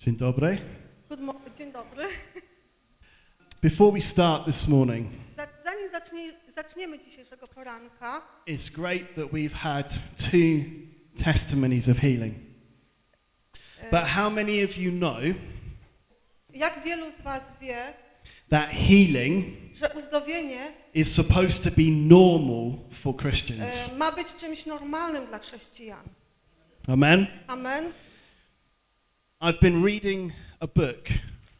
Dzień dobry. Dzień dobry. Before we start this morning, Za- Zanim zacznie, zaczniemy dzisiejszego poranka, it's great that we've had two testimonies of healing. But how many of you know jak wielu z Was wie, that healing że uzdrowienie is supposed to be normal for Christians? e, ma być czymś normalnym dla chrześcijan? Amen. Amen. I've been reading a book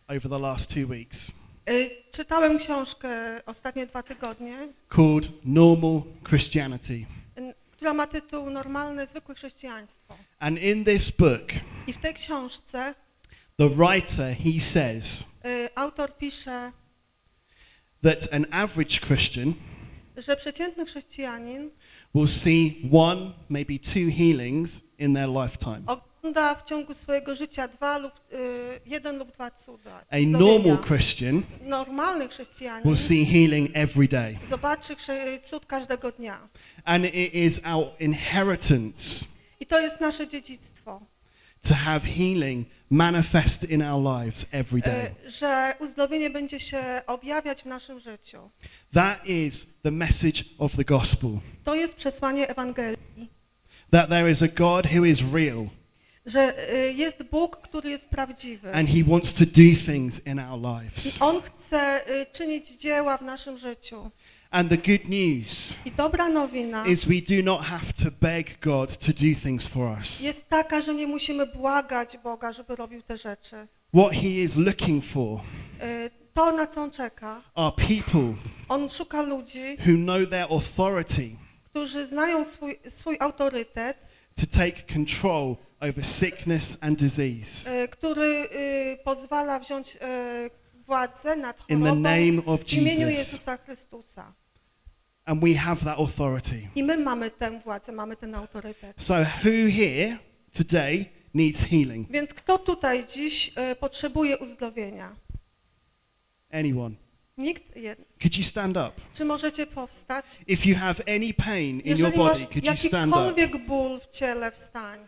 over the last two weeks E, Czytałem książkę ostatnie dwa tygodnie, called Normal Christianity. n- która ma tytuł Normalne, zwykłe chrześcijaństwo. And in this book, I w tej książce the writer, he says e, autor pisze, that an average Christian że przeciętny chrześcijanin will see one, maybe two healings in their lifetime. Ogląda w ciągu swojego życia dwa lub, e, jeden lub dwa cuda. A normal Christian Normalny chrześcijanin will see healing every day. zobaczy cud każdego dnia. And it is our inheritance I to jest nasze dziedzictwo, to have healing manifest in our lives every day. e, że uzdrowienie będzie się objawiać w naszym życiu. That is the message of the gospel. To jest przesłanie Ewangelii, That there is a God who is real że e, jest Bóg, który jest prawdziwy. and he wants to do things in our I lives. On chce e, czynić dzieła w naszym życiu. And the good news I dobra nowina is we do not have to beg God to do things for us. jest taka, że nie musimy błagać Boga, żeby robił te rzeczy. What he is looking for E, To, na co On czeka, are people On szuka ludzi, who know their authority którzy znają swój, swój autorytet, to take control over sickness and disease. e, który e, pozwala wziąć e, władzę nad In the chorobą name of w imieniu Jesus. Jezusa Chrystusa. And we have that authority. I my mamy tę władzę, mamy ten autorytet. So who here today needs healing? Więc kto tutaj dziś e, potrzebuje uzdrowienia? Anyone? Nikt? Jeden. Could you stand up? Czy możecie powstać? If you have any pain in your Jeżeli masz body, could you stand up? jakikolwiek ból w ciele, wstań.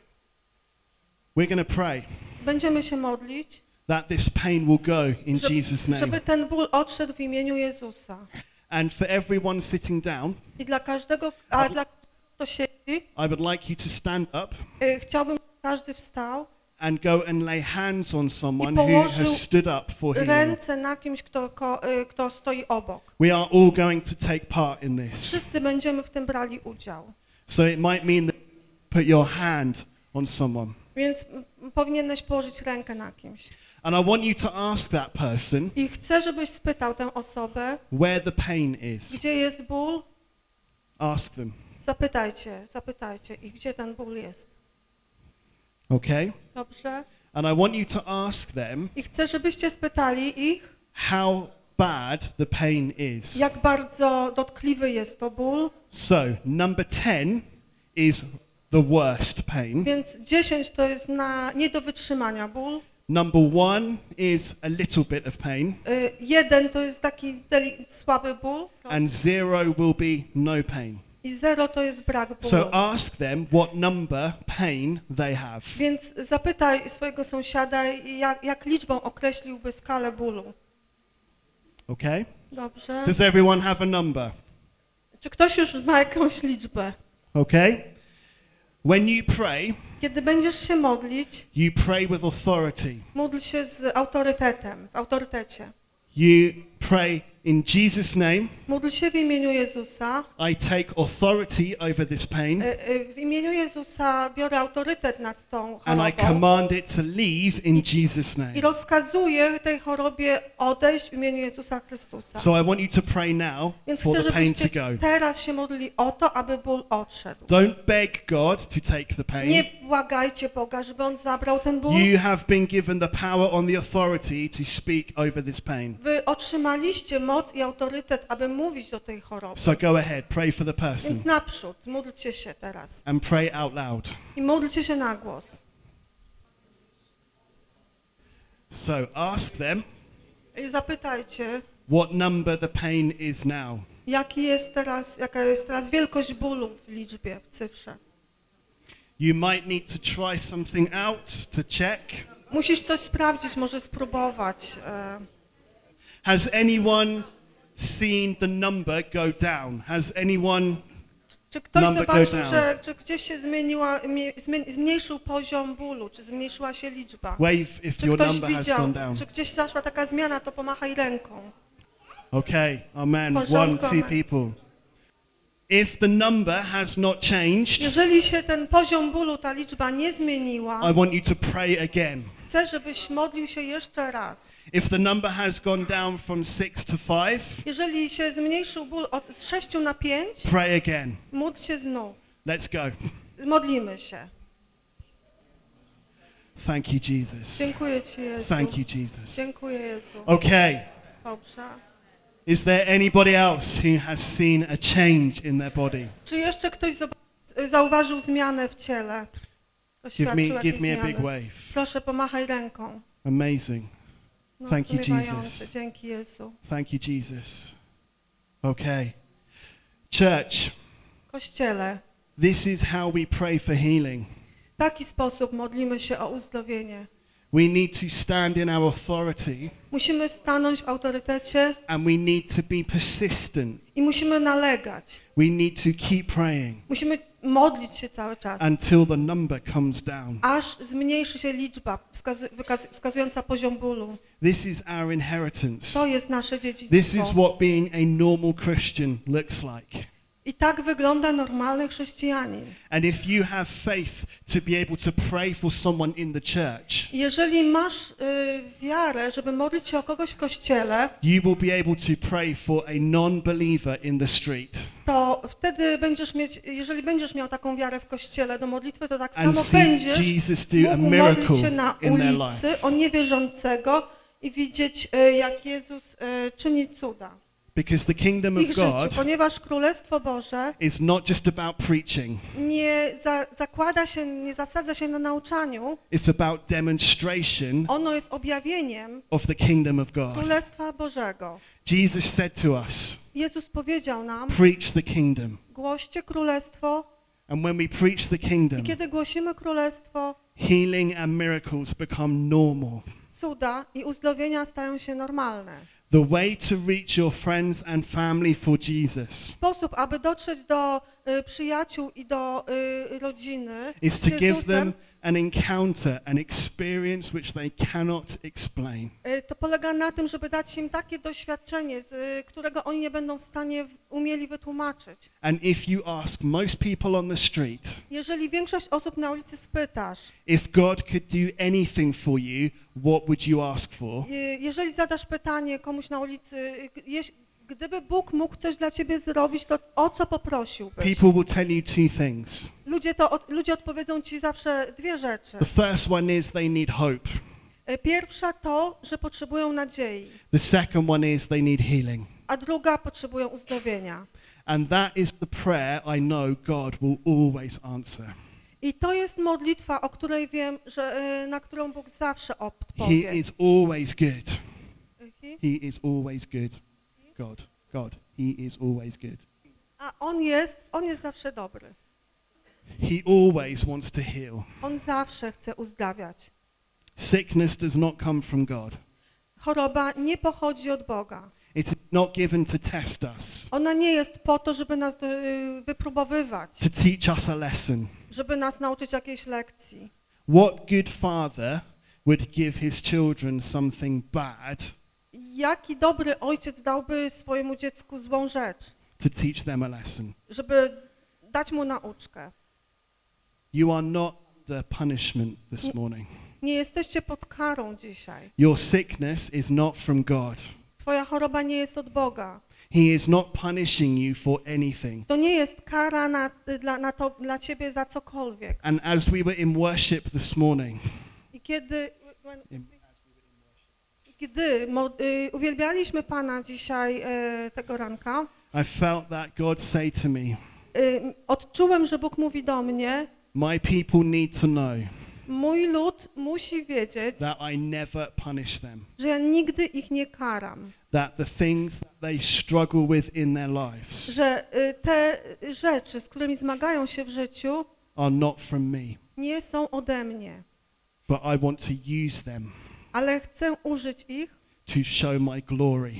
We're going to pray Będziemy się modlić, that this pain will go in żeby, Jesus' name. żeby ten ból odszedł w imieniu Jezusa. And for everyone sitting down, I dla każdego, a dla kto siedzi, I would like you to stand up e, chciałbym, żeby każdy wstał, and go and lay hands on someone who has stood up for healing. kimś, kto, e, kto. We are all going to take part in this. So it might mean that put your hand on someone. Więc powinieneś położyć rękę na kimś. And I want you to ask that person I chcę, żebyś spytał tę osobę, where the pain is. gdzie jest ból? Ask them. Zapytajcie, zapytajcie ich, gdzie ten ból jest. Okay? Dobrze? And I want you to ask them I chcę, żebyście spytali ich, how bad the pain is. jak bardzo dotkliwy jest to ból. So, number 10 is the worst pain. Więc 10 to jest na nie do wytrzymania ból. Number 1 is a little bit of pain. Y, Jeden to jest taki deli- słaby ból. And 0 will be no pain. I zero to jest brak bólu. So ask them what number pain they have. Więc zapytaj swojego sąsiada, jak, jak liczbą określiłby skalę bólu. Okay? Dobrze? Does everyone have a number? Czy ktoś już ma jakąś liczbę? Okay? When you pray, Kiedy będziesz się modlić, you pray with authority. módl się z autorytetem, w autorytecie. You pray in Jesus' name. Módl się w imieniu Jezusa. I take authority over this pain Y, y, W imieniu Jezusa biorę autorytet nad tą and I chorobą command it to leave in Jesus' i name. rozkazuję tej chorobie odejść w imieniu Jezusa Chrystusa. So I want you to pray now Więc for chcę, the pain to go. teraz się modlili o to, aby ból odszedł. Don't beg God to take the Nie pain. błagajcie Boga, żeby On zabrał ten ból. You have been given the power on the authority to speak over this pain. Wy otrzymaliście moc i autorytet, aby mówić do tej choroby. So go ahead, pray for the person Więc naprzód, módlcie się teraz. and pray out loud. I módlcie się na głos. So ask them I zapytajcie, what number the pain is now. jaki jest teraz, jaka jest teraz wielkość bólu w liczbie, w cyfrze. You might need to try something out to check. Musisz coś sprawdzić, może spróbować. e. Has anyone seen the number go down? Has anyone Czy ktoś Number go zobaczył, down. że czy gdzieś się zmieniła, mie- zmie- zmniejszył poziom bólu, czy zmniejszyła się liczba? wave if Czy your ktoś number has widział, gone down? czy gdzieś zaszła taka zmiana, to pomachaj ręką. Okay, amen. Porządku, One, two amen. people. If the number has not changed, Jeżeli się ten poziom bólu, ta liczba nie zmieniła, I want you to pray again. Chcę, żebyś modlił się jeszcze raz. If the number has gone down from to Jeżeli się zmniejszył ból od, z 6 na 5, pray again. módl się znów. Let's go. Modlimy się. Thank you, Jesus. Dziękuję Ci, Jezu. Thank you, Jesus. Dziękuję, Jezu. Okay. Dobrze. Is there anybody else who has seen a change in their body? Czy jeszcze ktoś zob- zauważył zmianę w ciele? Give me, give me a big wave. Proszę, pomachaj ręką. Amazing. No, Thank you. Jesus. Dzięki Jezu. Thank you, Jesus. Okay. Church, Kościele, this is how we pray for healing. w taki sposób modlimy się o uzdrowienie. We need to stand in our authority Musimy stanąć w autorytecie and we need to be persistent. i musimy nalegać. We need to keep praying Musimy modlić się cały czas, until the number comes down. aż zmniejszy się liczba wskazu- wskazująca poziom bólu. This is our inheritance. To jest nasze This is dziedzictwo. what being a normal Christian looks like. I tak wygląda normalny chrześcijanin. And if you have faith to be able to pray for someone in the church, Jeżeli masz y, wiarę, żeby modlić się o kogoś w kościele, you will be able to pray for a non-believer in the street. to wtedy będziesz mieć, jeżeli będziesz miał taką wiarę w kościele do modlitwy, to tak samo będziesz Jesus do a mógł modlić się na ulicy o niewierzącego i widzieć, y, jak Jezus y, czyni cuda Because the kingdom of ich życiu, God ponieważ Królestwo Boże is not just about preaching. nie za, zakłada się, nie zasadza się na nauczaniu, It's about demonstration ono jest objawieniem of the kingdom of God. Królestwa Bożego. Jesus said to us, Jezus powiedział nam, preach the kingdom. głoście Królestwo And when we preach the kingdom, i kiedy głosimy Królestwo, healing and miracles become normal. cuda i uzdrowienia stają się normalne. The way to reach your friends and family for Jesus. Sposób, aby dotrzeć do y, przyjaciół i do y, rodziny is z to give Jezusem, them an encounter, an experience which they cannot explain. y, to polega na tym, żeby dać im takie doświadczenie, y, którego oni nie będą w stanie umieli wytłumaczyć. And if you ask most people on the street, Jeżeli większość osób na ulicy spytasz, if God could do anything for you, what would you ask for? y, jeżeli zadasz pytanie komuś na ulicy, gdyby Bóg mógł coś dla ciebie zrobić, to o co poprosiłbyś? People will tell you two things. Ludzie, to, ludzie odpowiedzą ci zawsze dwie rzeczy. The first one is they need hope. Y, Pierwsza to, że potrzebują nadziei, The second one is they need healing. a druga potrzebują uzdrowienia. And that is the prayer I know God will always answer. I to jest modlitwa, o której wiem, że, y, na którą Bóg zawsze He odpowie. is always good. He is always good. God. God. He is always good. A On jest, On jest zawsze dobry. He always wants to heal. On zawsze chce uzdrawiać. Sickness does not come from God. Choroba nie pochodzi od Boga. It's not given to test us, Ona nie jest po to, żeby nas y, wypróbowywać, to teach us a lesson. żeby nas nauczyć jakiejś lekcji. What good father would give his children something bad Jaki dobry ojciec dałby swojemu dziecku złą rzecz, to teach them a lesson? żeby dać mu nauczkę? You are not the punishment this morning. Nie jesteście pod karą dzisiaj. Your sickness is not from God. Twoja choroba nie jest od Boga. He is not punishing you for anything. To nie jest kara na, dla, na to, dla ciebie za cokolwiek. And as we were in worship this morning, I kiedy, gdy mo, y, uwielbialiśmy Pana dzisiaj y, tego ranka, I felt that God say to me, y, odczułem, że Bóg mówi do mnie, My people need to know mój lud musi wiedzieć, that I never punish them, że ja nigdy ich nie karam, that the things that they struggle with in their lives że te rzeczy, z którymi zmagają się w życiu, are not from me. nie są ode mnie. but I want to use them ale chcę użyć ich to show my glory,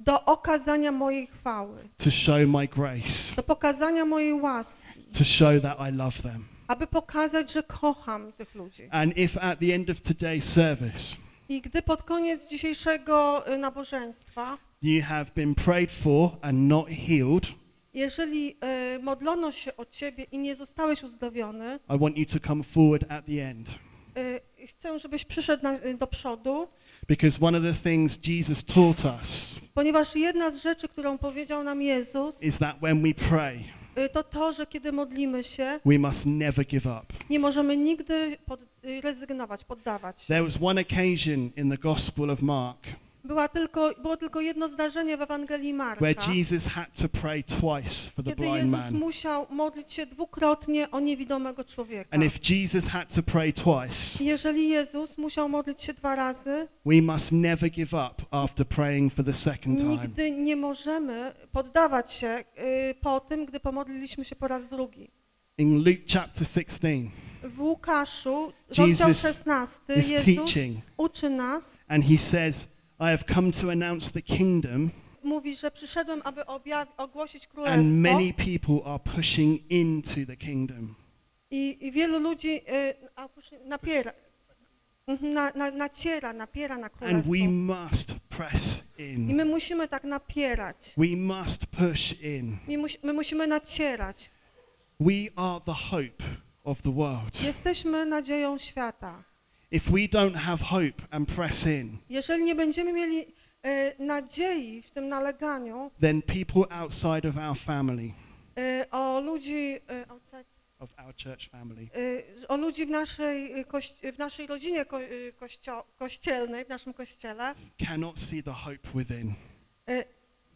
do okazania mojej chwały, to show my grace, do pokazania mojej łaski, to show that I love them. aby pokazać, że kocham tych ludzi. And if at the end of today's service I gdy pod koniec dzisiejszego y, nabożeństwa, you have been prayed for and not healed, jeżeli y, modlono się o ciebie i nie zostałeś uzdrowiony, I want you to come forward at the end. y, chcę, żebyś przyszedł na, y, do przodu, Because one of the things Jesus taught us ponieważ jedna z rzeczy, którą powiedział nam Jezus, is that when we pray, y, to to, że kiedy modlimy się, we must never give up. nie możemy nigdy pod, y, rezygnować, poddawać się. There was one occasion in the Gospel of Mark Była tylko, było tylko jedno zdarzenie w Ewangelii Marka, where Jesus had to pray twice for the kiedy blind Jezus man. musiał modlić się dwukrotnie o niewidomego człowieka. And if Jesus had to pray twice, Jeżeli Jezus musiał modlić się dwa razy, we must never give up after praying for the second time. nigdy nie możemy poddawać się y, po tym, gdy pomodliliśmy się po raz drugi. In Luke chapter 16, W Łukaszu, rozdział Jesus 16, is Jezus teaching uczy nas, and he says, I have come to announce the kingdom mówi, że przyszedłem, aby ogłosić and królestwo many people are pushing into the kingdom. i, i wielu ludzi y, napiera, mhm, na, na, naciera, napiera na And królestwo. we must press I in. my musimy tak napierać. We must push in. My, musi, my musimy nacierać. We are the hope of the world. Jesteśmy nadzieją świata. If we don't have hope and press in, Jeżeli nie będziemy mieli e, nadziei w tym naleganiu then people outside of our family, e, o ludzi, e, outside, of our church family, e, o ludzi w naszej, e, koś, w naszej rodzinie ko, e, kościo, kościelnej, w naszym kościele, cannot see the hope within. e,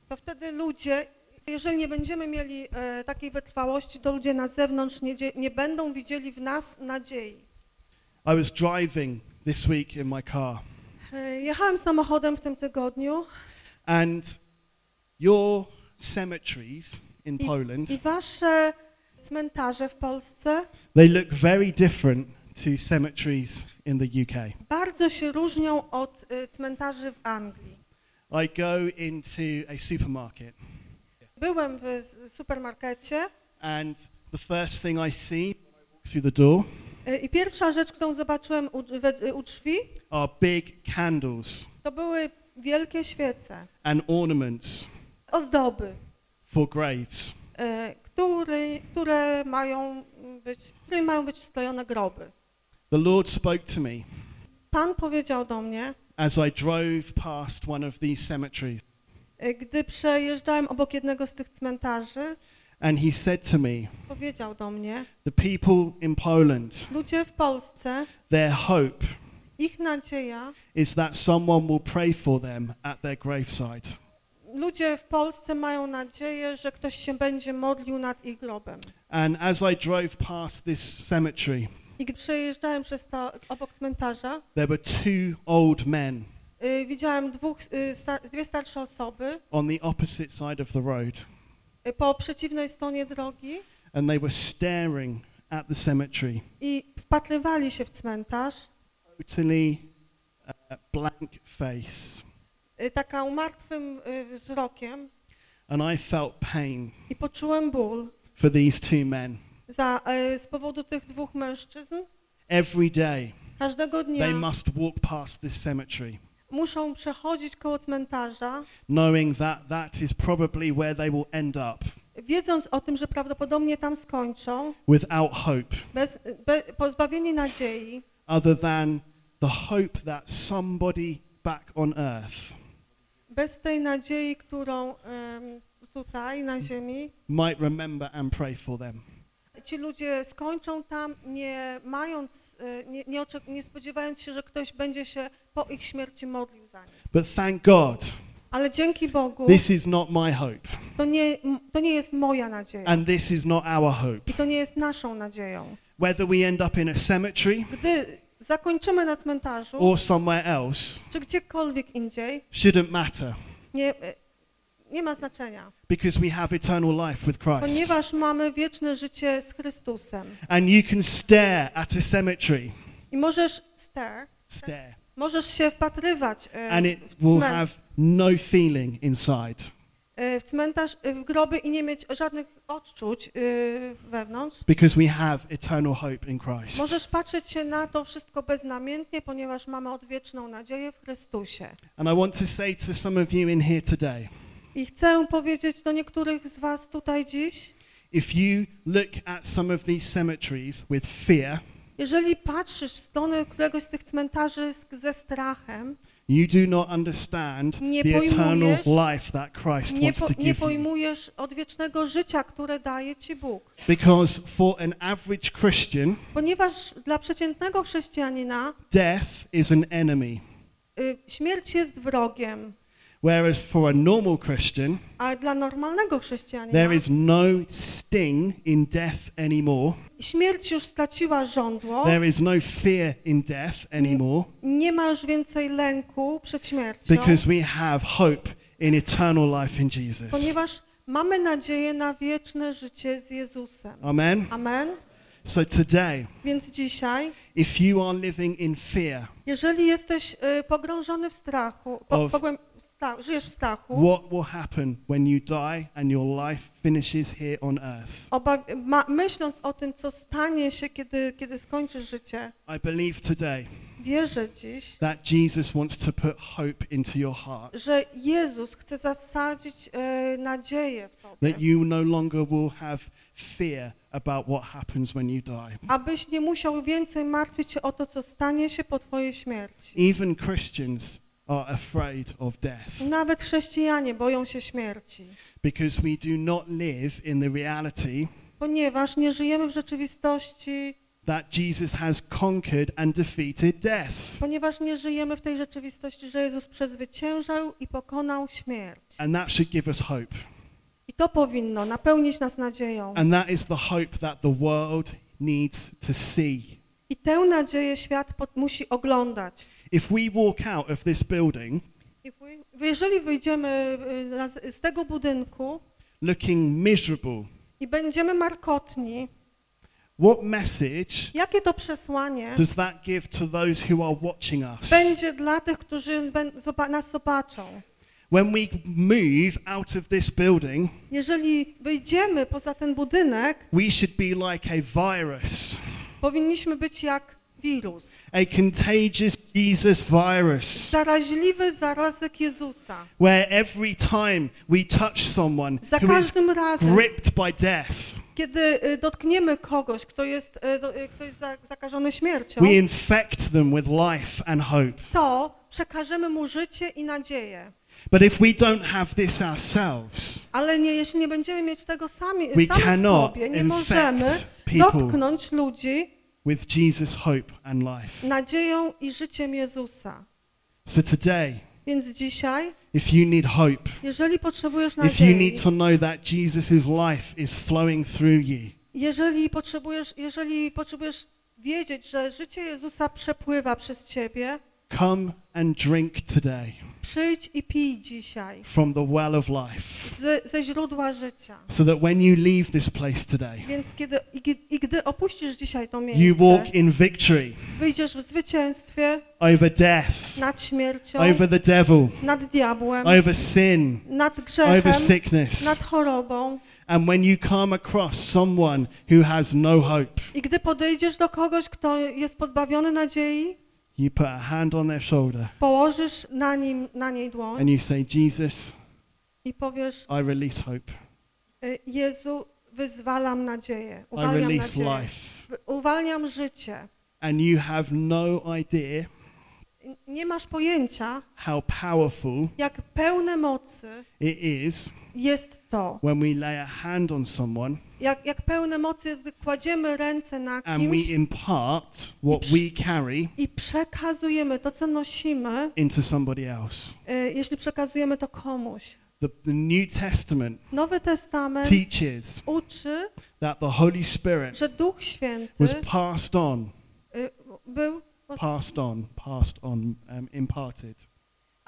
to wtedy ludzie, jeżeli nie będziemy mieli e, takiej wytrwałości, to ludzie na zewnątrz nie, dzie- nie będą widzieli w nas nadziei. I was driving this week in my car, E, Jechałem samochodem w tym tygodniu and your cemeteries in I- Poland, i wasze cmentarze w Polsce they look very different to cemeteries in the UK. bardzo się różnią od y, cmentarzy w Anglii. I go into a supermarket, Byłem w supermarkecie and the first thing I see when I walk through the door i pierwsza rzecz, którą zobaczyłem u, we, u drzwi, are big candles to były wielkie świece, and ornaments ozdoby, for graves. y, który, które mają być, którymi mają być wstojone groby. The Lord spoke to me Pan powiedział do mnie, as I drove past one of these cemeteries, y, gdy przejeżdżałem obok jednego z tych cmentarzy, and He said to me, powiedział do mnie, The people in Poland, ludzie w Polsce, their hope ich nadzieja is that someone will pray for them at their graveside. Ludzie w Polsce mają nadzieję, że ktoś się będzie modlił nad ich grobem. And as I drove past this cemetery, I gdy przejeżdżałem przez to obok cmentarza, there were two old men y, widziałem dwóch, y, sta, dwie starsze osoby on the opposite side of the road, po przeciwnej stronie drogi and they were staring at the cemetery, i wpatrywali się w cmentarz, totally uh, blank face. y, taką martwym y, wzrokiem And I felt pain i poczułem ból for these two men. za, y, z powodu tych dwóch mężczyzn. Every day, Każdego they dnia must walk past this cemetery, muszą przechodzić koło cmentarza, knowing that that is probably where they will end up wiedząc o tym, że prawdopodobnie tam skończą, without hope. bez, be, pozbawieni nadziei, other than the hope that somebody back on earth bez tej nadziei, którą em, tutaj na ziemi might remember and pray for them. Ci ludzie skończą tam, nie mając, e, nie, nie, nie spodziewając się, że ktoś będzie się po ich śmierci modlił za nich. But thank God, Ale dzięki Bogu this is not my hope, to nie, to nie jest moja nadzieja and this is not our hope. i to nie jest naszą nadzieją. Whether we end up in a cemetery Gdy zakończymy na cmentarzu, or somewhere else czy gdziekolwiek indziej, shouldn't matter nie, nie ma znaczenia, because we have eternal life with Christ. ponieważ mamy wieczne życie z Chrystusem. And you can stare at a cemetery I możesz stare, stare, możesz się wpatrywać e, and it will have no feeling inside e, w cmentarz, e, w groby i nie mieć żadnych odczuć e, wewnątrz. because we have eternal hope in Christ. Możesz patrzeć się na to wszystko beznamiętnie, ponieważ mamy odwieczną nadzieję w Chrystusie. And I want to say to some of you in here today I chcę powiedzieć do niektórych z was tutaj dziś, if you look at some of these cemeteries with fear, jeżeli patrzysz w stronę któregoś z tych cmentarzy ze strachem, you do not understand Nie the eternal pojmujesz- life that Christ nie, wants to nie give you. pojmujesz odwiecznego życia, które daje ci Bóg. Because for an average Christian, Ponieważ dla przeciętnego chrześcijanina death is an enemy, y, śmierć jest wrogiem, whereas for a normal Christian, a dla normalnego chrześcijanina there is no sting in death anymore. śmierć już straciła żądło, There is no fear in death anymore nie ma już więcej lęku przed śmiercią, because we have hope in eternal life in Jesus. ponieważ mamy nadzieję na wieczne życie z Jezusem. Amen. Amen. So today, Więc dzisiaj, if you are living in fear, jeżeli jesteś y, pogrążony w strachu, po, Of- sta, żyjesz w strachu, what will happen when you die and your life finishes here on earth? ma, myśląc o tym, co stanie się, kiedy, kiedy skończysz życie, I believe today wierzę dziś, that Jesus wants to put hope into your heart, że Jezus chce zasadzić e, nadzieję w tobie, that you no longer will have fear about what happens when you die. abyś nie musiał więcej martwić się o to, co stanie się po twojej śmierci. Even Christians are afraid of death Nawet chrześcijanie boją się śmierci, because we do not live in the reality ponieważ nie żyjemy w rzeczywistości, that Jesus has conquered and defeated death. ponieważ nie żyjemy w tej rzeczywistości, że Jezus przezwyciężał i pokonał śmierć. And that should give us hope. To powinno napełnić nas nadzieją. And that is the hope that the world needs to see. I tę nadzieję świat pod, musi oglądać. If we walk out of this building wy- jeżeli wyjdziemy y, z tego budynku looking miserable, i będziemy markotni, what message jakie to przesłanie does that give to those who are watching us? będzie dla tych, którzy nas zobaczą? When we move out of this building, Jeżeli wyjdziemy poza ten budynek, we should be like a virus, powinniśmy być jak wirus. a contagious Jesus virus, Zaraźliwy zarazek Jezusa. where every time we touch someone Za who is razem, gripped by death, kiedy y, dotkniemy kogoś, kto jest, y, y, kto jest za- zakażony śmiercią, we infect them with life and hope. to przekażemy mu życie i nadzieję. But if we don't have this ourselves, Ale nie, jeśli nie będziemy mieć tego sami, we sami w cannot sobie, nie możemy infect people dotknąć ludzi with Jesus' hope and life. nadzieją i życiem Jezusa. So today, Więc dzisiaj, if you need hope, jeżeli potrzebujesz if you nadziei, need to know that Jesus' life is flowing through you, jeżeli potrzebujesz, jeżeli potrzebujesz wiedzieć, że życie Jezusa przepływa przez ciebie, come and drink today przyjdź i pij dzisiaj from the well of life. z, ze źródła życia. So that when you leave this place today, Więc kiedy i, i gdy opuścisz dzisiaj to you miejsce, walk in victory wyjdziesz w zwycięstwie over death, nad śmiercią, over the devil, nad diabłem, over sin, nad grzechem, over sickness. nad chorobą. And when you come across someone who has no hope, I gdy podejdziesz do kogoś, kto jest pozbawiony nadziei, you put a hand on their shoulder położysz na nim, na niej dłoń and you say, Jesus, i powiesz, I release hope. y, Jezu, wyzwalam nadzieję, I uwalniam release nadzieję, life. Uwalniam życie. And you have no idea I Nie masz pojęcia, how powerful jak pełne mocy it is jest to. when we lay a hand on someone Jak, jak pełne mocy jest, gdy kładziemy ręce na and kimś we impart what we carry i przekazujemy to, co nosimy, into somebody else. y, jeśli przekazujemy to komuś. The, the New Testament Nowy Testament teaches uczy, that the Holy Spirit że Duch Święty was passed on, y, był, passed on, passed on, um, imparted.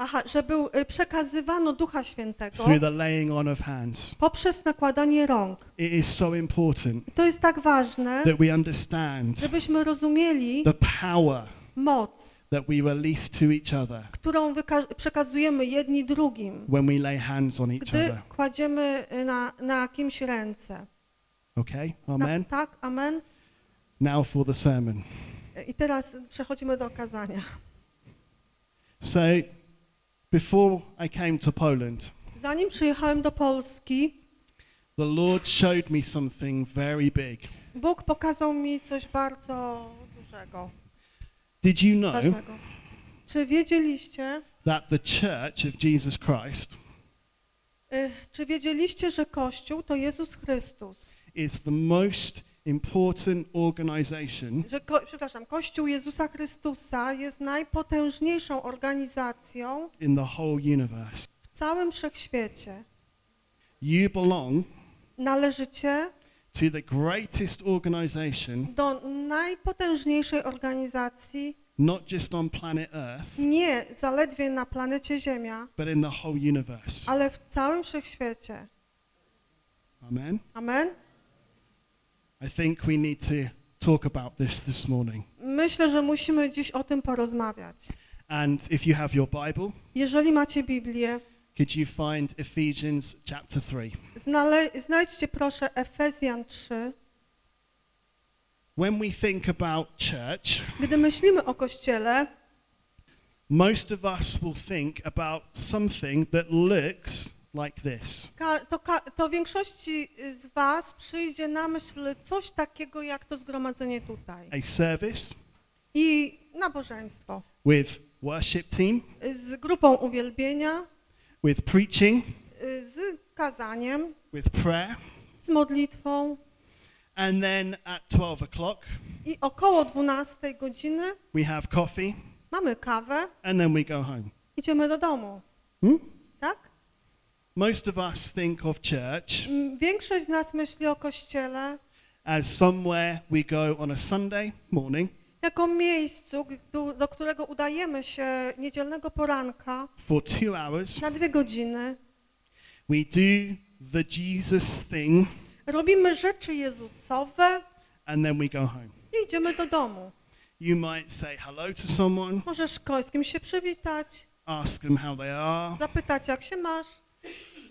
Aha, że był, y, przekazywano Ducha Świętego through the laying on of hands. poprzez nakładanie rąk. It is so important I to jest tak ważne, that we understand żebyśmy rozumieli the power moc, that we release to each other którą przekazujemy jedni drugim, when we lay hands on each gdy other. kładziemy y, na, na kimś ręce. Okay? Na, Amen. tak, amen. Now for the sermon. I teraz przechodzimy do kazania. So, before I came to Poland, Zanim przyjechałem do Polski, the Lord showed me something very big. Bóg pokazał mi coś bardzo dużego, Did you know ważnego. Czy wiedzieliście, that the Church of Jesus Christ y, czy wiedzieliście, że Kościół to Jezus Chrystus? is the most important organization Że, ko, przepraszam, Kościół Jezusa Chrystusa jest najpotężniejszą organizacją in the whole universe? w całym wszechświecie. You belong Należycie to the greatest organization, do najpotężniejszej organizacji not just on planet Earth, nie zaledwie na planecie Ziemia, but in the whole universe. ale w całym wszechświecie. Amen. Amen? I think we need to talk about this this morning. Myślę, że musimy dziś o tym porozmawiać. And if you have your Bible, Jeżeli macie Biblię, could you find Ephesians chapter 3? znale- znajdźcie proszę Efezjan 3. When we think about church, Gdy myślimy o Kościele, most of us will think about something that looks like this. to, to większości z Was przyjdzie na myśl coś takiego jak to zgromadzenie tutaj. A service I nabożeństwo with worship team, z grupą uwielbienia, with preaching, z kazaniem, with prayer, z modlitwą and then at 12 o'clock i około 12 godziny we have coffee, mamy kawę, and then we go home. idziemy do domu, Hmm? tak? Most of us think of church M, Większość z nas myśli o Kościele as somewhere we go on a Sunday morning jako miejscu, do którego udajemy się niedzielnego poranka for two hours. na dwie godziny. We do the Jesus thing, Robimy rzeczy Jezusowe and then we go home. i idziemy do domu. You might say hello to someone, Możesz ko- z kimś się przywitać, ask them how they are, zapytać jak się masz.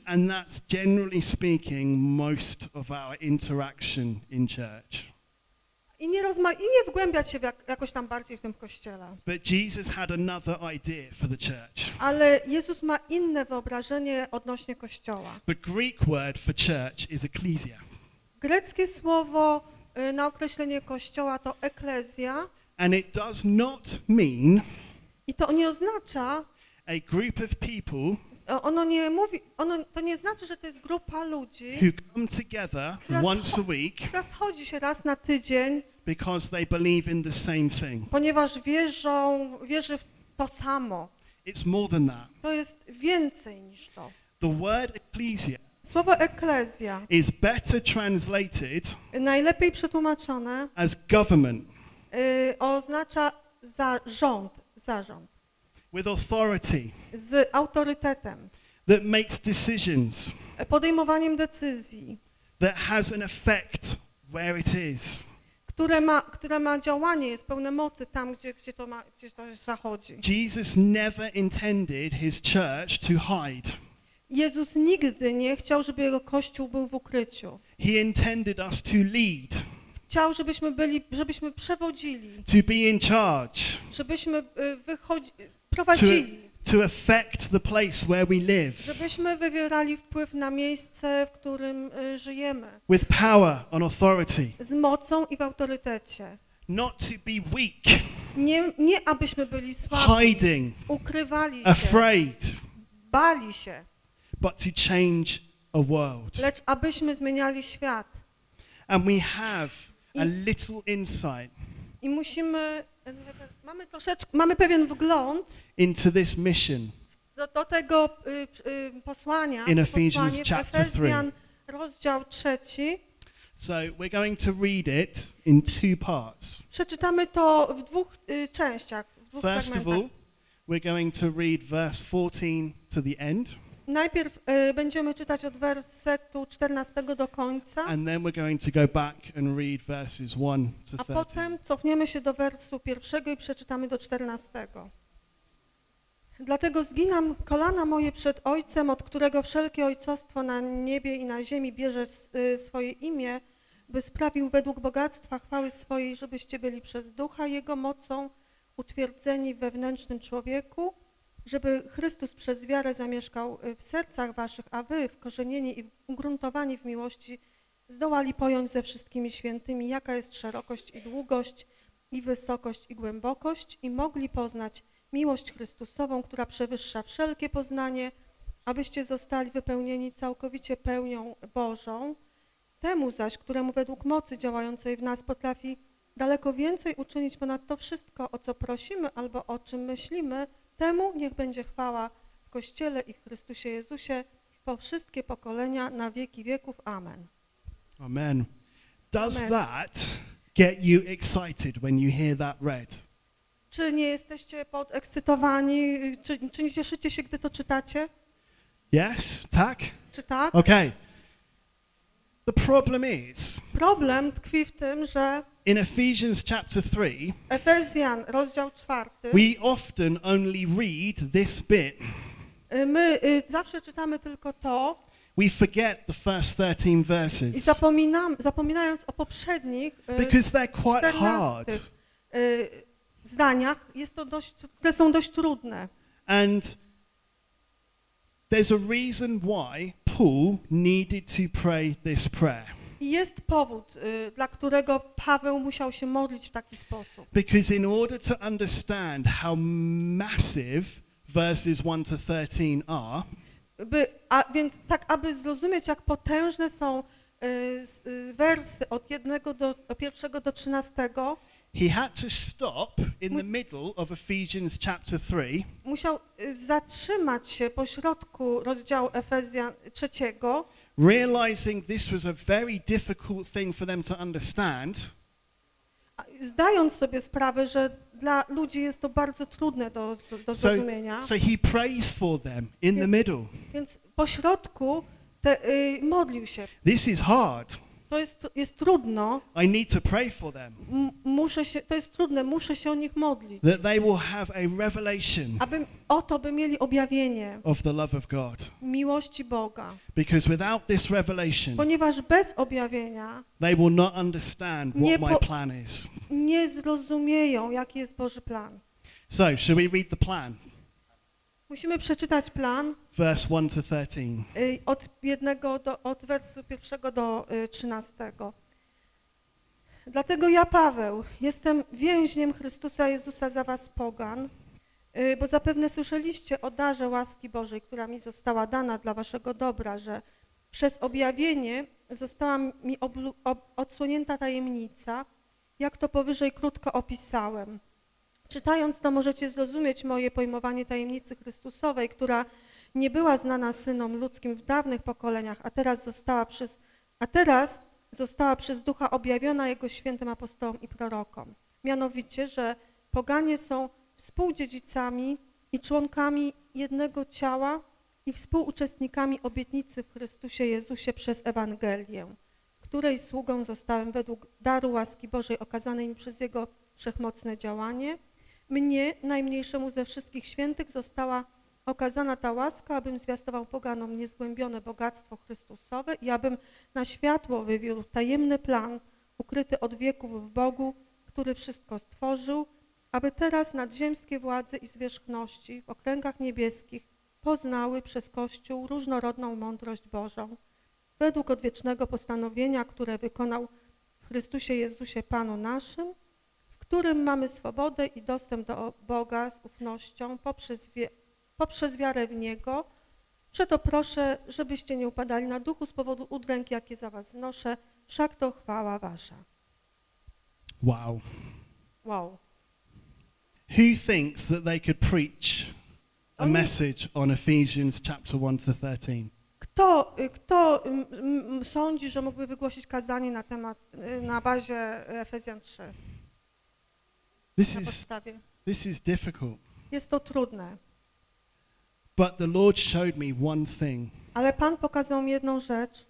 And that's generally speaking most of our interaction in church. I nie, rozma- i nie wgłębiać się w jak- jakoś tam bardziej w tym kościele. But Jesus had another idea for the church. Ale Jezus ma inne wyobrażenie odnośnie kościoła. The Greek word for church is ecclesia, Greckie słowo y, na określenie kościoła to eklezja and it does not mean i to nie oznacza, a group of people ono nie mówi, ono, to nie znaczy, że to jest grupa ludzi, who come together once a week która schodzi się raz na tydzień, because they believe in the same thing. ponieważ wierzą, wierzy w to samo. It's more than that. To jest więcej niż to. The word ecclesia Słowo eklezja, is better translated najlepiej przetłumaczone, as government y, oznacza za rząd, zarząd, with authority z autorytetem, that makes decisions, podejmowaniem decyzji, that has an effect where it is. które ma, które ma działanie, jest pełne mocy tam, gdzie, gdzie, to, ma, gdzie to zachodzi. Jesus never intended his church to hide. Jezus nigdy nie chciał, żeby jego kościół był w ukryciu. He intended us to lead, Chciał, żebyśmy byli, żebyśmy przewodzili, to be in charge, żebyśmy y, wychodzi, prowadzili, to affect the place where we live. Żebyśmy wywierali wpływ na miejsce, w którym y, żyjemy, with power and authority, z mocą i w autorytecie. not to be weak, Nie, nie abyśmy byli słabi, hiding, ukrywali się, afraid, bali się, but to change a world. lecz abyśmy zmieniali świat. And we have a I- little insight I musimy, mamy troszeczkę, mamy pewien wgląd into this mission do, do tego y, y, posłania, In Ephesians chapter Efezjan, rozdział trzeci. So we're going to read it in two parts. Przeczytamy to w dwóch y, częściach, w dwóch First of fragmentach. all, we're going to read verse 14 to the end, Najpierw e, będziemy czytać od wersetu 14 do końca, and then we're going to go back and read verses 1 to a 13. potem cofniemy się do wersu pierwszego i przeczytamy do 14. Dlatego zginam kolana moje przed Ojcem, od którego wszelkie ojcostwo na niebie i na ziemi bierze s- y, swoje imię, by sprawił według bogactwa chwały swojej, żebyście byli przez Ducha Jego mocą utwierdzeni w wewnętrznym człowieku, żeby Chrystus przez wiarę zamieszkał y, w sercach waszych, a wy, wkorzenieni i ugruntowani w miłości, zdołali pojąć ze wszystkimi świętymi, jaka jest szerokość i długość, i wysokość i głębokość, i mogli poznać miłość Chrystusową, która przewyższa wszelkie poznanie, abyście zostali wypełnieni całkowicie pełnią Bożą. Temu zaś, któremu według mocy działającej w nas potrafi daleko więcej uczynić ponad to wszystko, o co prosimy albo o czym myślimy, temu niech będzie chwała w Kościele i w Chrystusie Jezusie po wszystkie pokolenia na wieki wieków. Amen. Amen. Does Amen. that get you excited when you hear that read? Czy nie jesteście podekscytowani, czy, czy nie cieszycie się, gdy to czytacie? Yes? Tak? Czy tak? Okay. The problem is, Problem tkwi w tym, że in Ephesians chapter 3, Efezjan, rozdział czwarty, we often only read this bit. y, my y, zawsze czytamy tylko to We forget the first 13 i verses zapominam, zapominając o poprzednich y, because they're quite 14 hard. y, zdaniach, jest to dość, są dość trudne. And there's a reason why Paul needed to pray this prayer. I jest powód, y, dla którego Paweł musiał się modlić w taki sposób. Because in order to understand how massive verses 1 to 13 are, By, a więc tak, aby zrozumieć, jak potężne są y, y, wersy od jednego do, do pierwszego do trzynastego, he had to stop in the middle of Ephesians chapter 3 musiał y, zatrzymać się po środku rozdziału Efezjan trzeciego, realizing this was a very difficult thing for them to understand, a- zdając sobie sprawę, że dla ludzi jest to bardzo trudne do, do so, zrozumienia. so he prays for them in the middle. Więc po środku te, y, modlił się. This is hard. To jest, jest trudno, I need to pray for them. m- muszę się, to jest trudne, muszę się o nich modlić. That they will have a revelation Aby o to, by mieli objawienie of the love of God. miłości Boga. Because without this revelation, Ponieważ bez objawienia they will not understand Nie what my plan is. nie zrozumieją, jaki jest Boży plan. So, shall we read the plan? Musimy przeczytać plan Verse 1 to 13. y, od, jednego do, od wersu pierwszego do y, trzynastego. Dlatego ja, Paweł, jestem więźniem Chrystusa Jezusa za was pogan, y, bo zapewne słyszeliście o darze łaski Bożej, która mi została dana dla waszego dobra, że przez objawienie została mi odsłonięta tajemnica, jak to powyżej krótko opisałem. Czytając to możecie zrozumieć moje pojmowanie tajemnicy Chrystusowej, która nie była znana synom ludzkim w dawnych pokoleniach, a teraz została przez, a teraz została przez Ducha objawiona Jego świętym apostołom i prorokom. Mianowicie, że poganie są współdziedzicami i członkami jednego ciała i współuczestnikami obietnicy w Chrystusie Jezusie przez Ewangelię, której sługą zostałem według daru łaski Bożej okazanej mi przez Jego wszechmocne działanie. Mnie, najmniejszemu ze wszystkich świętych, została okazana ta łaska, abym zwiastował poganom niezgłębione bogactwo Chrystusowe i abym na światło wywiódł tajemny plan ukryty od wieków w Bogu, który wszystko stworzył, aby teraz nadziemskie władze i zwierzchności w okręgach niebieskich poznały przez Kościół różnorodną mądrość Bożą, według odwiecznego postanowienia, które wykonał w Chrystusie Jezusie Panu naszym, którym mamy swobodę i dostęp do Boga z ufnością poprzez, wie, poprzez wiarę w Niego. Przeto proszę, żebyście nie upadali na duchu z powodu udręk, jakie za was znoszę, wszak to chwała wasza. Wow. Wow. Who thinks that they could preach a Oni- message on Ephesians chapter 1 to 13? Kto, kto sądzi, że mógłby wygłosić kazanie na temat, na bazie Efezjan 3, This na is, podstawie? this is difficult. Jest to trudne. But the Lord showed me one thing Ale Pan pokazał mi jedną rzecz,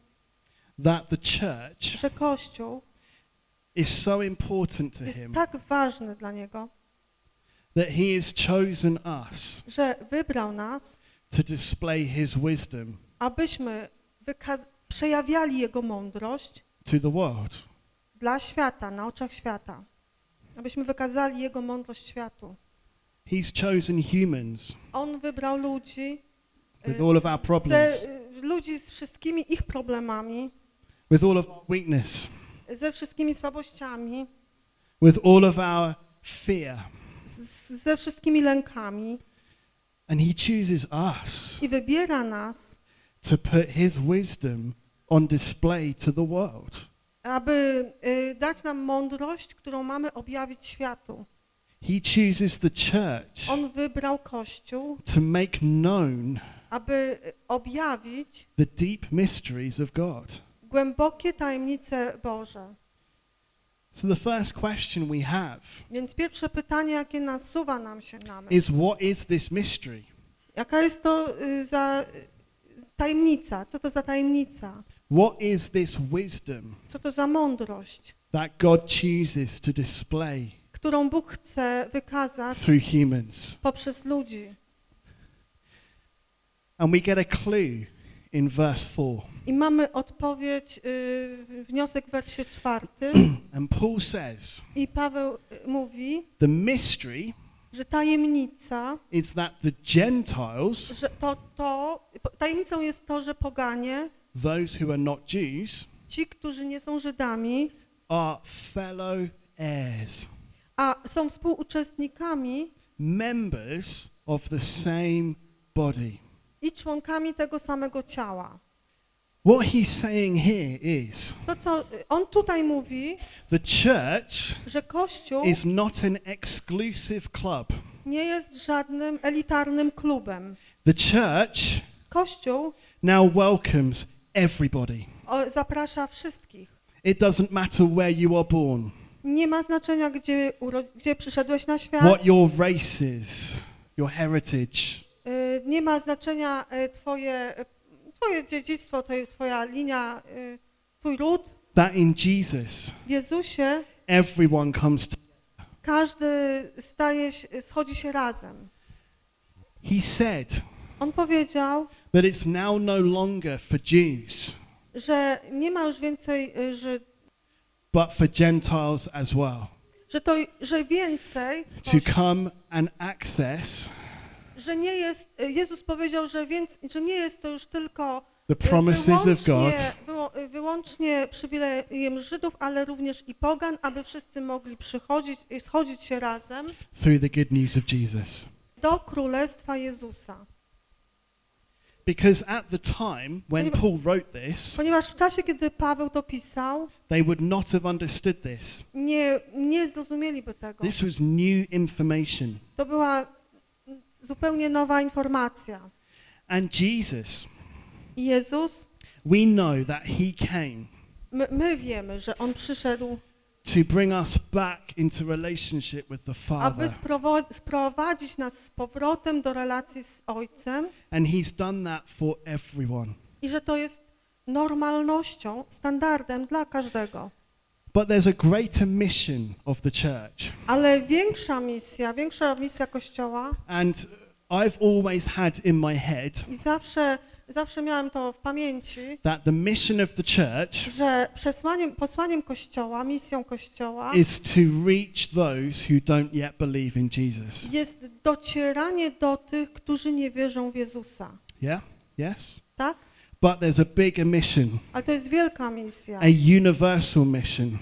that the church że Kościół is so important to jest Him tak ważny dla Niego, that He has chosen us że wybrał nas, to display His wisdom abyśmy wykaz- przejawiali Jego mądrość to the world. dla świata, na oczach świata. Abyśmy wykazali Jego mądrość światu. He's chosen humans On wybrał ludzi, with y, all of our ze, problems, y, ludzi z wszystkimi ich problemami, with all of our weakness, ze wszystkimi słabościami, with all of our fear. z, ze wszystkimi lękami And He chooses us i wybiera nas, to put His wisdom on display to the world. Aby y, dać nam mądrość, którą mamy objawić światu. He chooses the church On wybrał Kościół, to make known aby y, objawić the deep mysteries of God. głębokie tajemnice Boże. So the first question we have Więc pierwsze pytanie, jakie nasuwa nam się na myśl, is what is this mystery? jaka jest to y, za tajemnica? Co to za tajemnica? What is this wisdom Co to za mądrość, that God chooses to display którą Bóg chce wykazać through humans? poprzez ludzi? And we get a clue in verse 4. I mamy odpowiedź, y, wniosek w wersie czwartym And Paul says, i Paweł y, mówi, the mystery że tajemnica, is that the Gentiles, że to, to, tajemnicą jest to, że poganie, those who are not Jews, ci, którzy nie są Żydami, are fellow heirs, a są współuczestnikami members of the same body. i członkami tego samego ciała. What he's saying here is To, co on tutaj mówi, the church że Kościół is not an exclusive club. nie jest żadnym elitarnym klubem. The church Kościół now welcomes everybody. o, zaprasza wszystkich. It doesn't matter where you are born, Nie ma znaczenia, gdzie, gdzie przyszedłeś na świat. what your race is, your heritage. Y, Nie ma znaczenia y, twoje, y, twoje dziedzictwo, twoja linia, twój ród. That in Jesus, W Jezusie everyone comes to. każdy staje, schodzi się razem. He said On powiedział, that it's now no longer for Jews, że nie ma już więcej, y, że, but for Gentiles as well, że to, że więcej, to come and access że nie jest, y, Jezus powiedział, że, więc, że nie jest to już tylko the promises of God wyłącznie, wyłącznie przywilejem Żydów, ale również i pogan, aby wszyscy mogli przychodzić i schodzić się razem through the good news of Jesus. do Królestwa Jezusa. Because at the time when Ponieważ- Paul wrote this, Ponieważ w czasie, kiedy Paweł to pisał, they would not have understood this. nie, nie zrozumieliby tego. This was new information. To była zupełnie nowa informacja. And Jesus, I Jezus, we know that he came my, my wiemy, że On przyszedł, to bring us back into relationship with the aby Father. sprowo- sprowadzić nas z powrotem do relacji z Ojcem And he's done that for everyone. i że to jest normalnością, standardem dla każdego. But there's a greater mission of the church. Ale większa misja, większa misja Kościoła And I've always had in my head i zawsze, zawsze miałem to w pamięci, that the mission of the church że przesłaniem, posłaniem Kościoła, misją Kościoła is to reach those who don't yet believe in Jesus. jest docieranie do tych, którzy nie wierzą w Jezusa. Yeah? Yes? Tak? But there's a bigger mission, Ale to jest wielka misja, a universal mission.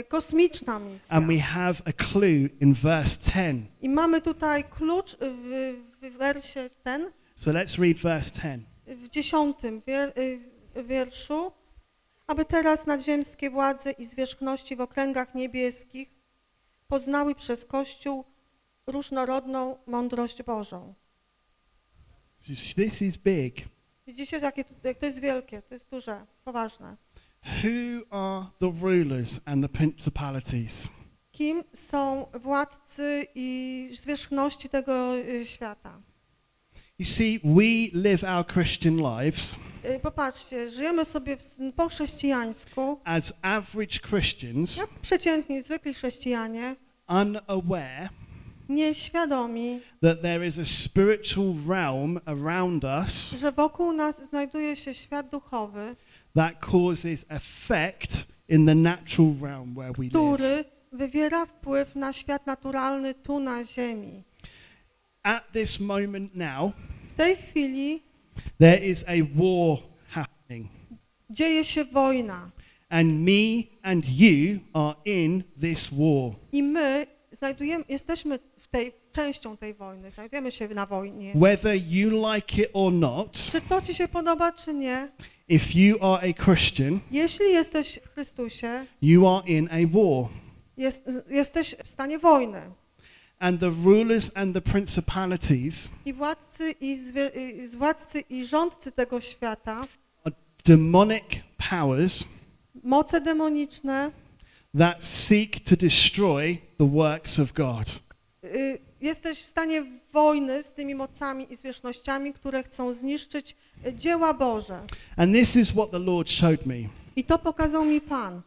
y, kosmiczna misja. And we have a clue in verse 10. I mamy tutaj klucz w, w wersie ten, So let's read verse 10. dziesiątym y, wierszu, aby teraz nadziemskie władze i zwierzchności w okręgach niebieskich poznały przez Kościół różnorodną mądrość Bożą. This is big. Widzicie, jakie to, jak to jest wielkie, to jest duże, poważne. Who are the rulers and the principalities? kim są władcy i zwierzchności tego y, świata. You see, we live our Christian lives Y, Popatrzcie, żyjemy sobie w, po chrześcijańsku, as average Christians, jak przeciętni, zwykli chrześcijanie, unaware nieświadomi, that there is a spiritual realm around us że wokół nas znajduje się świat duchowy, that causes effect in the natural realm where we live. który wywiera wpływ na świat naturalny tu na ziemi. At this moment now, W tej chwili there is a war happening, dzieje się wojna and me and you are in this war. i my znajdujemy, jesteśmy w tej, częścią tej wojny, znajdujemy się na wojnie. Whether you like it or not, Czy to ci się podoba, czy nie, if you are a Christian, jeśli jesteś w Chrystusie, you are in a war. jest, jesteś w stanie wojny. And the rulers and the principalities I władcy i, zwie, i władcy i rządcy tego świata, are demonic powers moce demoniczne, that seek to destroy the works of God. y, jesteś w stanie wojny z tymi mocami i zwierzchnościami, które chcą zniszczyć y, dzieła Boże. And this is what the Lord showed me. I to pokazał mi Pan.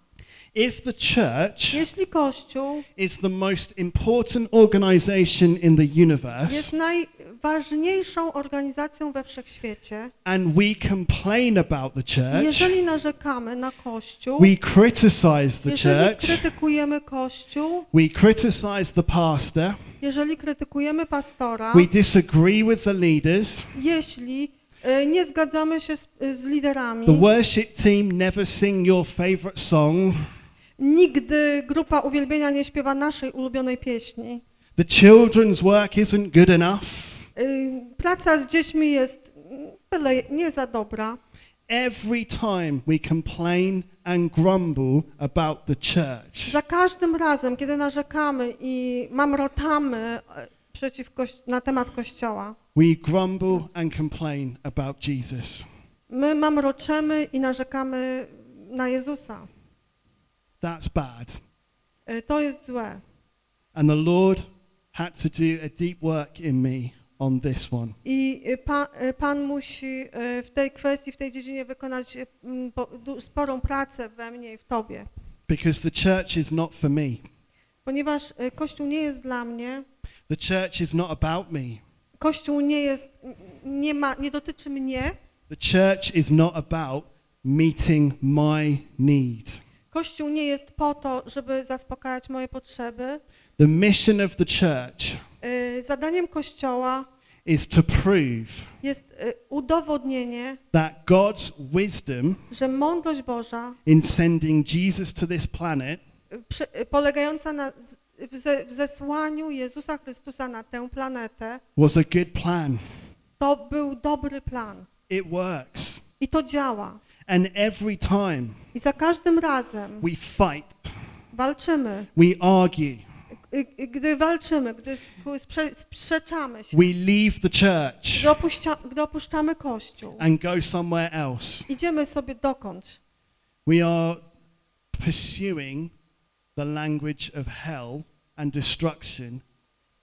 If the church Jeśli Kościół is the most important organization in the universe jest najważniejszą organizacją we wszechświecie, and we complain about the church, jeżeli narzekamy na Kościół, we criticize the jeżeli church, krytykujemy Kościół, we criticize the pastor, jeżeli krytykujemy pastora, we disagree with the leaders, jeśli e, nie zgadzamy się z, z liderami, the worship team never sing your favorite song, nigdy grupa uwielbienia nie śpiewa naszej ulubionej pieśni, the children's work isn't good enough. y, praca z dziećmi jest byle nie za dobra, Every time we complain and grumble about the church, za każdym razem, kiedy narzekamy i mamrotamy e, przeciw koś- na temat Kościoła, we grumble and complain about Jesus. my mamroczemy i narzekamy na Jezusa. That's bad. Y, To jest złe. And the Lord had to do a deep work in me on this one. I y, pa, y, Pan musi w tej kwestii, w tej dziedzinie wykonać sporą pracę we mnie i w Tobie. Because the church is not for me. Ponieważ Kościół nie jest dla mnie, The church is not about me. Kościół nie jest, nie ma, nie dotyczy mnie, The church is not about meeting my need. Kościół nie jest po to, żeby zaspokajać moje potrzeby. The mission of the church Y, Zadaniem Kościoła is to prove jest y, udowodnienie, that God's wisdom że mądrość Boża, in sending Jesus to this planet y, przy- polegająca na w w zesłaniu Jezusa Chrystusa na tę planetę, was a good plan. to był dobry plan. It works. I to działa. And every time I za każdym razem we fight, walczymy. we argue, Gdy walczymy, gdy sp- sprze- sprzeczamy się, we leave the church gdy, opuścia, gdy opuszczamy Kościół, and go somewhere else. idziemy sobie dokąd. We are pursuing the language of hell and destruction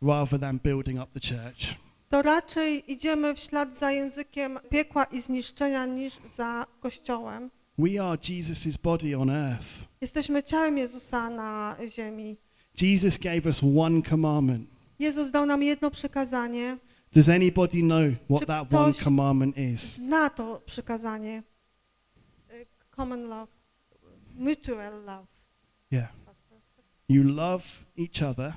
rather than building up the church. To raczej idziemy w ślad za językiem piekła i zniszczenia niż za Kościołem. We are Jesus' body on earth. Jesteśmy ciałem Jezusa na ziemi. Jesus gave us one commandment. Jezus dał nam jedno przykazanie. Does anybody know what Czy that one commandment is? Zna to przykazanie. Y, Common love. Mutual love. Yeah. You love each other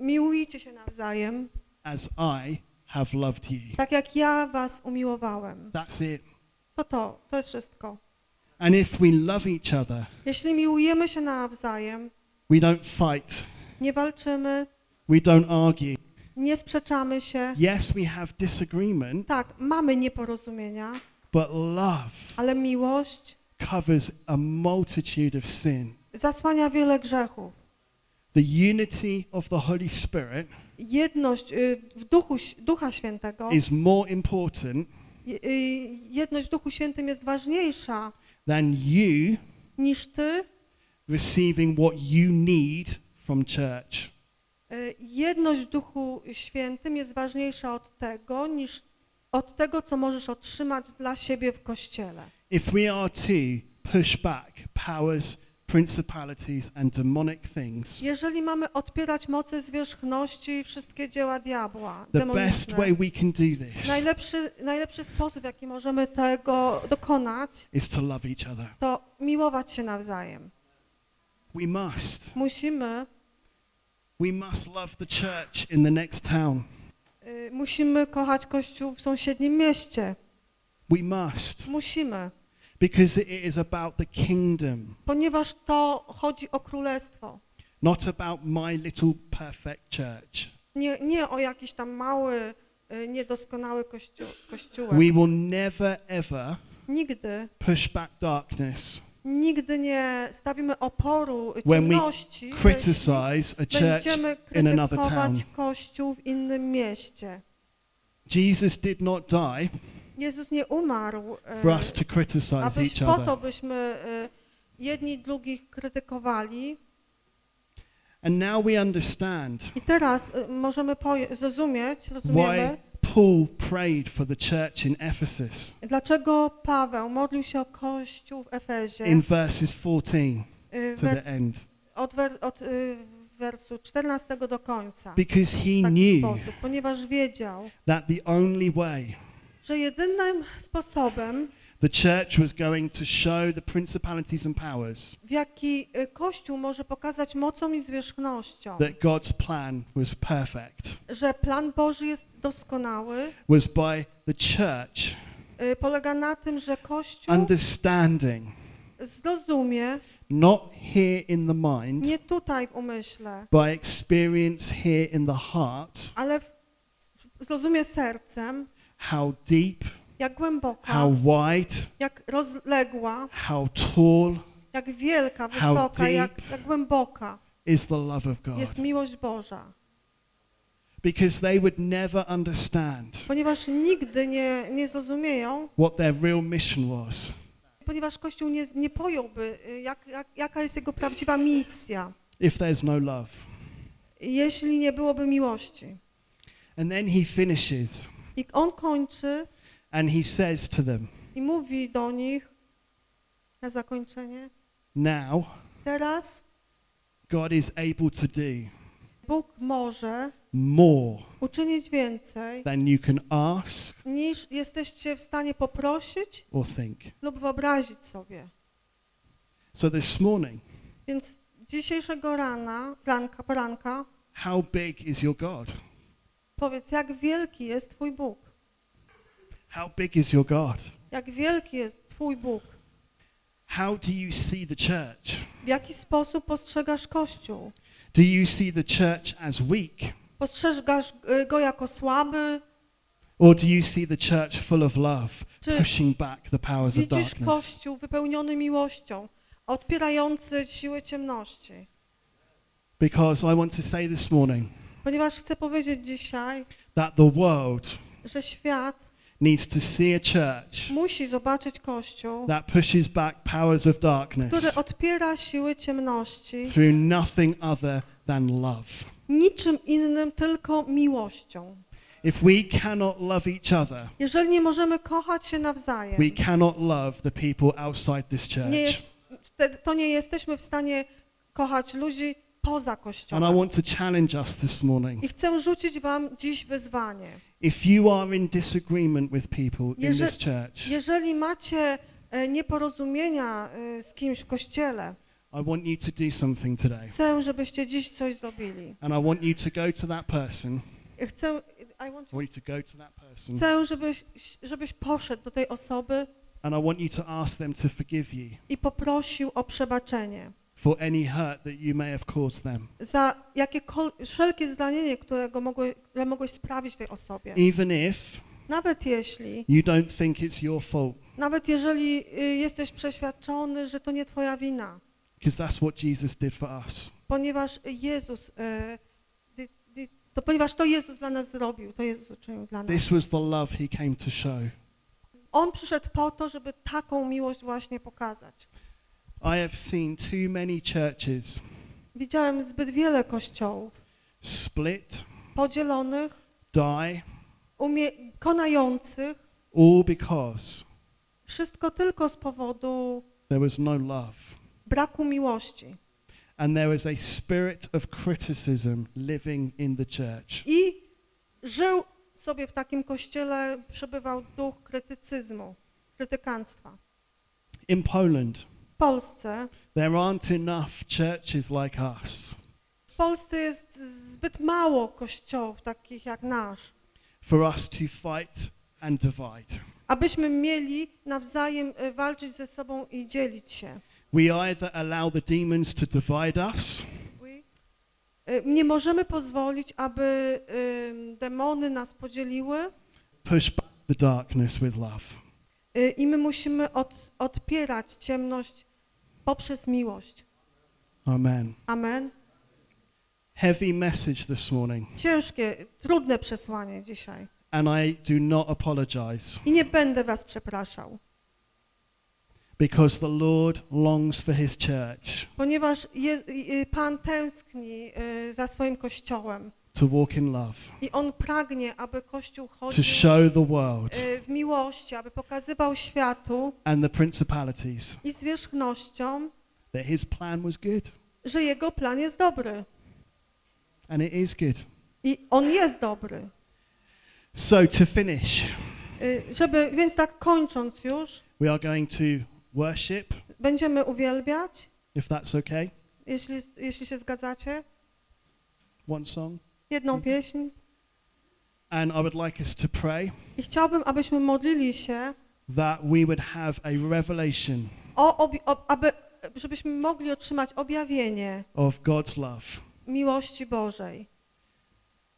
Miłujcie się nawzajem, as I have loved you. tak jak ja was umiłowałem. That's it. To to, to jest wszystko. And if we love each other, Jeśli miłujemy się nawzajem, we don't fight, nie walczymy, we don't argue. nie sprzeczamy się. Yes, we have disagreement, Tak, mamy nieporozumienia, but love ale miłość covers a multitude of sin. zasłania wiele grzechów. The unity of the Holy Spirit Jedność y, w Duchu, Ducha Świętego, is more important y, jedność w Duchu Świętym jest ważniejsza than you niż ty receiving what you need from church. Y, Jedność w Duchu Świętym jest ważniejsza od tego, niż od tego, co możesz otrzymać dla siebie w Kościele. If we are to push back powers, principalities, and demonic things, Jeżeli mamy odpierać mocy zwierzchności i wszystkie dzieła diabła, the best way we can do this najlepszy, najlepszy sposób, jaki możemy tego dokonać, is to love each other. to miłować się nawzajem. We must. Musimy, We must love the church in the next town. y, musimy kochać Kościół w sąsiednim mieście. We must. Musimy, Because it is about the kingdom, ponieważ to chodzi o królestwo. not about my little perfect church. Nie, nie o jakiś tam mały, y, niedoskonały kościół, kościółek. We will never, ever Nigdy, push back darkness nigdy nie stawimy oporu When we ciemności, criticize a church in another town. Kościół w innym mieście. Jesus did not die Jezus nie umarł, e, for us to criticize abyś each po to, other. byśmy e, jedni drugich krytykowali. And now we understand I teraz e, możemy zrozumieć, why rozumiemy, Paul prayed for the church in Ephesus dlaczego Paweł modlił się o Kościół w Efezie in verses 14 e, to the end. od, wer- od wersu 14 do końca. Because he W taki knew sposób, ponieważ wiedział, that the only way że jedynym sposobem, the church was going to show the principalities and powers w jaki y, Kościół może pokazać mocą i zwierzchnością, that God's plan was perfect. że plan Boży jest doskonały, was by the church y, polega na tym, że Kościół understanding, zrozumie, not here in the mind, nie tutaj w umyśle, by experience here in the heart, ale w, zrozumie sercem, how deep, jak głęboka, how wide, jak rozległa, how tall jak wielka, wysoka, jak, jak głęboka is the love of God. jest miłość Boża. Because they would never understand Ponieważ nigdy nie, nie zrozumieją, what their real mission was ponieważ Kościół nie, nie pojąłby, y, jak, jak, jaka jest jego prawdziwa misja, if there's no love. jeśli nie byłoby miłości. And then he finishes I on kończy and he says to them, i mówi do nich na zakończenie, Now teraz God is able to do Bóg może more uczynić więcej, than you can ask niż jesteście w stanie poprosić or think. lub wyobrazić sobie. So this morning, Więc dzisiejszego rana, ranka, poranka, how big is your God? Powiedz, jak wielki jest Twój Bóg? How big is your God? Jak wielki jest Twój Bóg? How do you see the church? W jaki sposób postrzegasz Kościół? Do you see the church as weak? Postrzegasz y, go jako słaby? Or do you see the church full of love, Czy pushing back the powers of widzisz darkness? Kościół wypełniony miłością, odpierający siły ciemności? Because I want to say this morning Ponieważ chcę powiedzieć dzisiaj, that the world że świat needs to see a church musi zobaczyć Kościół, that pushes back powers of który darkness odpiera siły ciemności through nothing other than love. niczym innym, tylko miłością. If we cannot love each other, Jeżeli nie możemy kochać się nawzajem, we cannot love the people outside this nie church. jest, wtedy to nie jesteśmy w stanie kochać ludzi poza And I Kościołem. want to challenge us this morning. I chcę rzucić wam dziś wyzwanie. If you are in disagreement with people in this church, Jeżeli macie e, nieporozumienia e, z kimś w Kościele, I want you to do something today. chcę, żebyście dziś coś zrobili. And I want you to go to that person. Chcę, I want I want you to go to that person. Chcę, żebyś, żebyś poszedł do tej osoby And I want you to ask them to forgive you i poprosił o przebaczenie for any hurt that you may have caused them. za jakiekolwiek, wszelkie zranienie, którego mogłeś, które mogłeś sprawić tej osobie. Even if Nawet jeśli, you don't think it's your fault, nawet jeżeli y, jesteś przeświadczony, że to nie twoja wina, because that's what Jesus did for us. ponieważ Jezus, y, to ponieważ to Jezus dla nas zrobił, to Jezus uczynił dla nas. This was the love he came to show. On przyszedł po to, żeby taką miłość właśnie pokazać. I have seen too many churches Widziałem zbyt wiele kościołów split, podzielonych, die, umie- konających, all because wszystko tylko z powodu there was no love. braku miłości. And there was a spirit of criticism living in the church. I żył sobie w takim kościele, przebywał duch krytycyzmu, krytykanstwa. In Poland, Polsce, there aren't enough churches like us w Polsce jest zbyt mało kościołów takich jak nasz, for us to fight and divide. abyśmy mieli nawzajem y, walczyć ze sobą i dzielić się. We either allow the demons to divide us Y, Nie możemy pozwolić, aby ym, demony nas podzieliły push back the darkness with love. y, i my musimy od, odpierać ciemność poprzez miłość. Amen. Amen. Heavy message this morning, Ciężkie, trudne przesłanie dzisiaj. and I do not apologize I nie będę was przepraszał, because the Lord longs for his church ponieważ je, Pan tęskni y, za swoim Kościołem to walk in love, i On pragnie, aby Kościół to chodził show the world y, w miłości, aby pokazywał światu and the principalities i zwierzchnością, that his plan was good, że Jego plan jest dobry. and it is good. I On jest dobry. So, to finish, Y, Żeby, więc tak kończąc już, we are going to worship, będziemy uwielbiać, if that's okay. jeśli, jeśli się zgadzacie, One song. Jedną Mhm. pieśń. And I would like us to pray I chciałbym, abyśmy modlili się that we would have a revelation o, obi- o, aby, żebyśmy mogli otrzymać objawienie of God's love, miłości Bożej,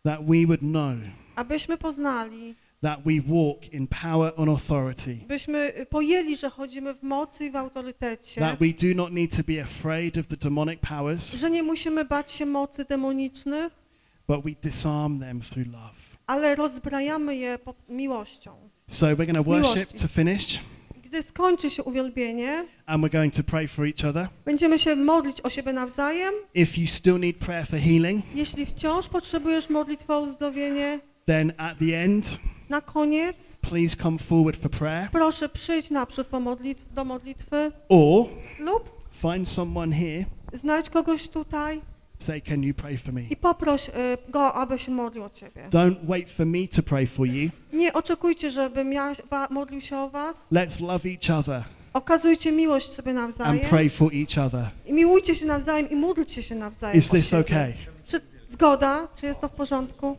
that we would know abyśmy poznali, that we walk in power and authority, byśmy pojęli, że chodzimy w mocy i w autorytecie, that we do not need to be afraid of the demonic powers, że nie musimy bać się mocy demonicznych, but we disarm them through love. ale rozbrajamy je miłością. So we're going to worship to finish, Gdy skończy się uwielbienie, and we're going to pray for each other. będziemy się modlić o siebie nawzajem. If you still need prayer for healing, Jeśli wciąż potrzebujesz modlitwy o uzdrowienie, then at the end, na koniec please come forward for prayer, proszę przyjdź naprzód po modlitw, do modlitwy or lub find someone here. znajdź kogoś tutaj Say, can you pray for me? i poproś y, go, aby się modlił o ciebie. Don't wait for me to pray for you. Nie oczekujcie, żebym ja wa- modlił się o was. Let's love each other Okazujcie miłość sobie and nawzajem pray for each other. i miłujcie się nawzajem i módlcie się nawzajem Is o this siebie. okay? Czy zgoda? Czy jest to w porządku?